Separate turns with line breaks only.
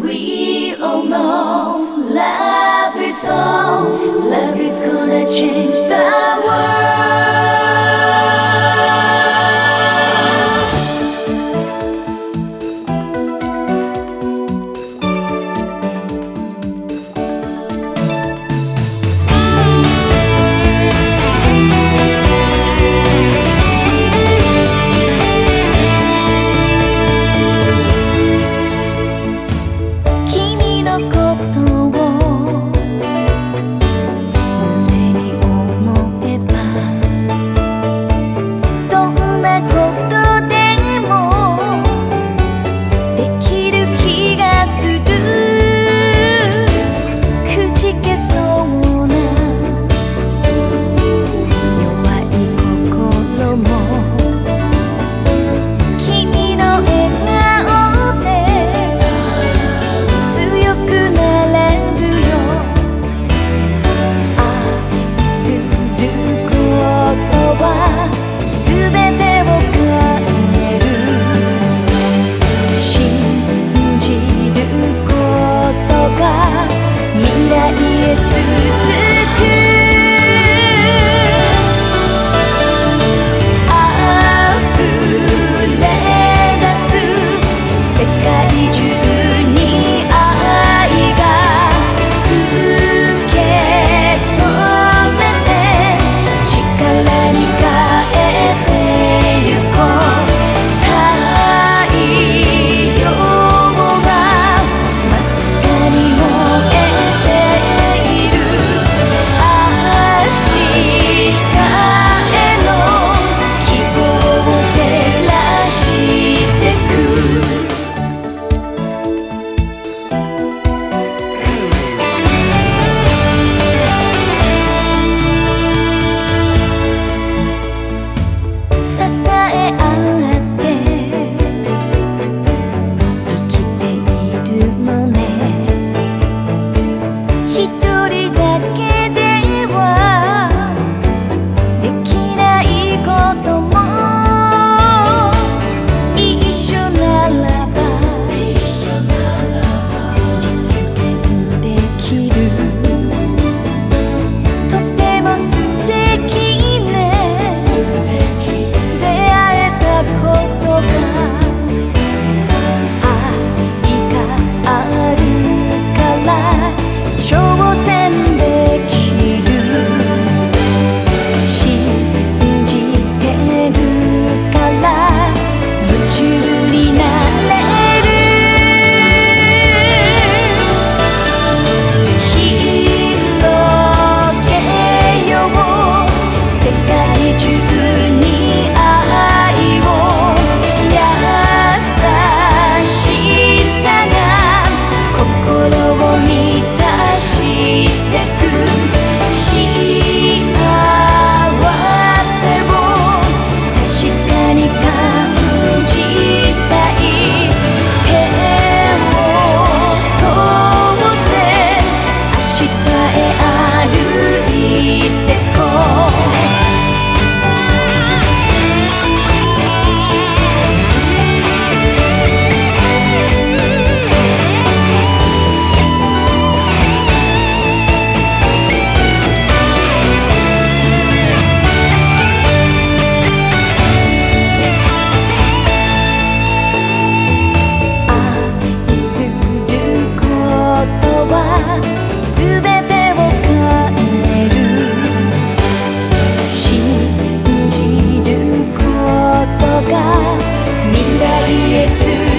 We all know love is all, love is gonna change the world. you to